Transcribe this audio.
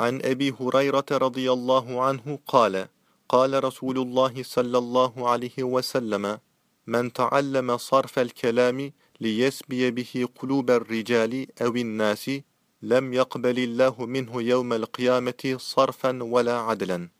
عن أبي هريرة رضي الله عنه قال قال رسول الله صلى الله عليه وسلم من تعلم صرف الكلام ليسبي به قلوب الرجال أو الناس لم يقبل الله منه يوم القيامة صرفا ولا عدلا.